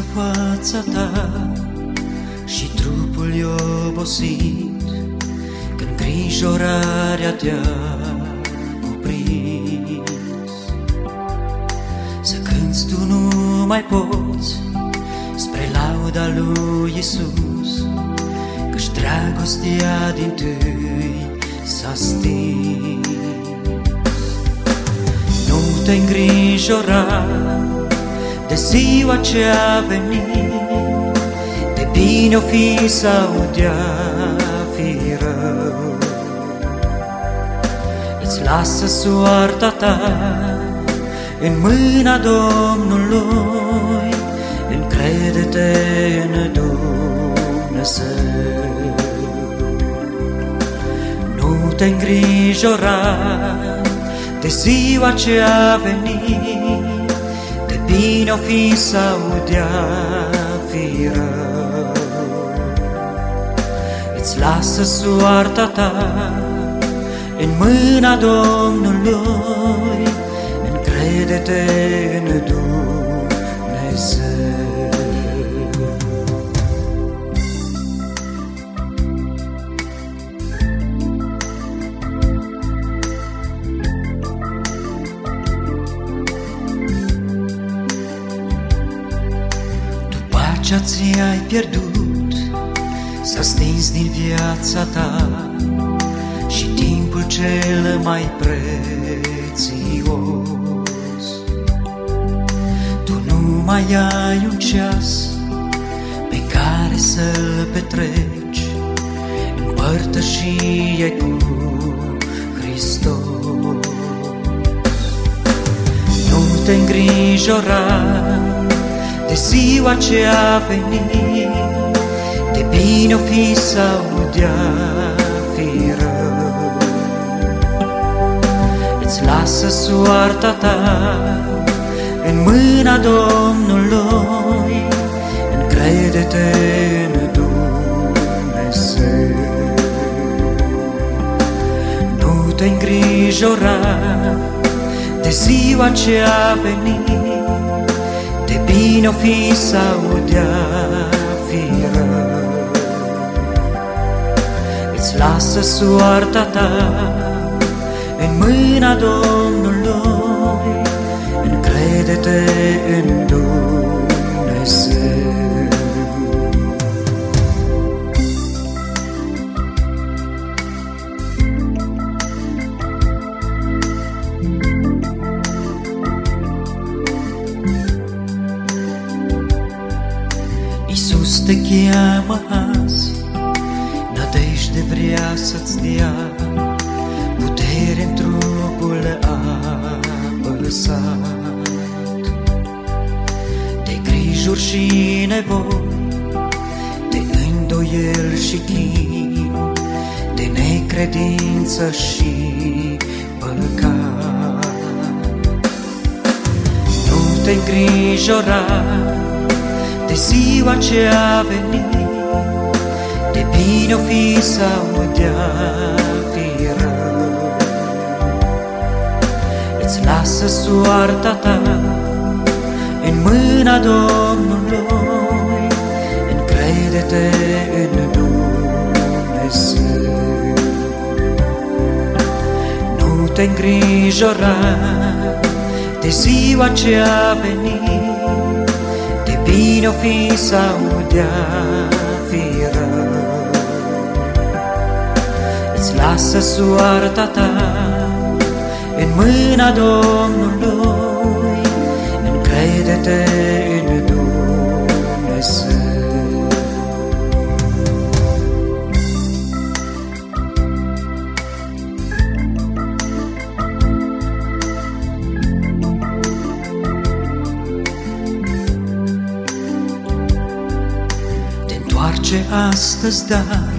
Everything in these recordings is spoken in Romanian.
viața ta Și trupul e obosit. Când grijorarea te-a cuprins Să cânți tu nu mai poți Spre lauda lui Isus Căci dragostea din tâi s-a stins. Nu te îngrijora de ziua ce a venit De bine o fi sau de-a fi rău. Îți lasă soarta ta în mâna Domnului Încrede-te în Dumnezeu. Nu te îngrijora de ziua ce a venit De bine o fi sau de-a fi rău. Îți lasă soarta ta în mâna Domnului Încrede-te în Dumnezeu pacea ți-ai pierdut S-a stins din viața ta Și timpul cel mai prețios. Tu nu mai ai un ceas Pe care să-l petreci În părtășie cu Hristos. Nu te îngrijora de ziua ce a venit, De bine o fi sau de-a fi rău. Îți lasă soarta ta în mâna Domnului, Încrede-te în Dumnezeu. Nu te îngrijora de ziua ce a venit, De bine o fi sau de-a fi rău. Îți lasă soarta ta în mâna Domnului, Încrede-te în Dumnezeu. Te cheamă azi, nădejde vrea să-ți dea, putere în trupul apăsat. De grijuri și nevoi, de îndoiel și chin, de necredință și păcat. Nu te îngrijora de ziua ce a venit, De bine o fi sau de-a fi rău. Îți lasă soarta ta în mâna Domnului, Încrede-te în Dumnezeu. Nu te îngrijora de ziua ce a venit, De bine o fi sau de-a fi rău. Îți lasă soarta ta în mâna Domnului, Încrede-te întoarce astăzi, dar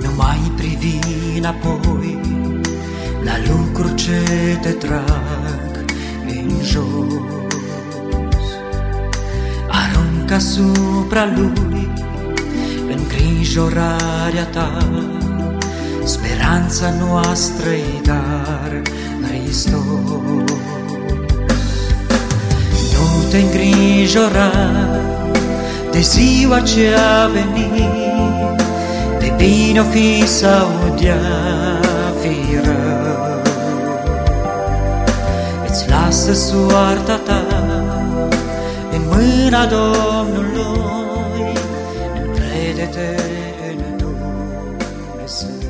nu mai privi înapoi La lucruri ce te trag în jos. Aruncă asupra lui îngrijorarea ta Speranța noastră-i dar Hristos. Nu te îngrijora de ziua ce a venit, de bine o fi sau de fi rău. Îți lasă soarta ta în mâna Domnului, încrede-te în Dumnezeu.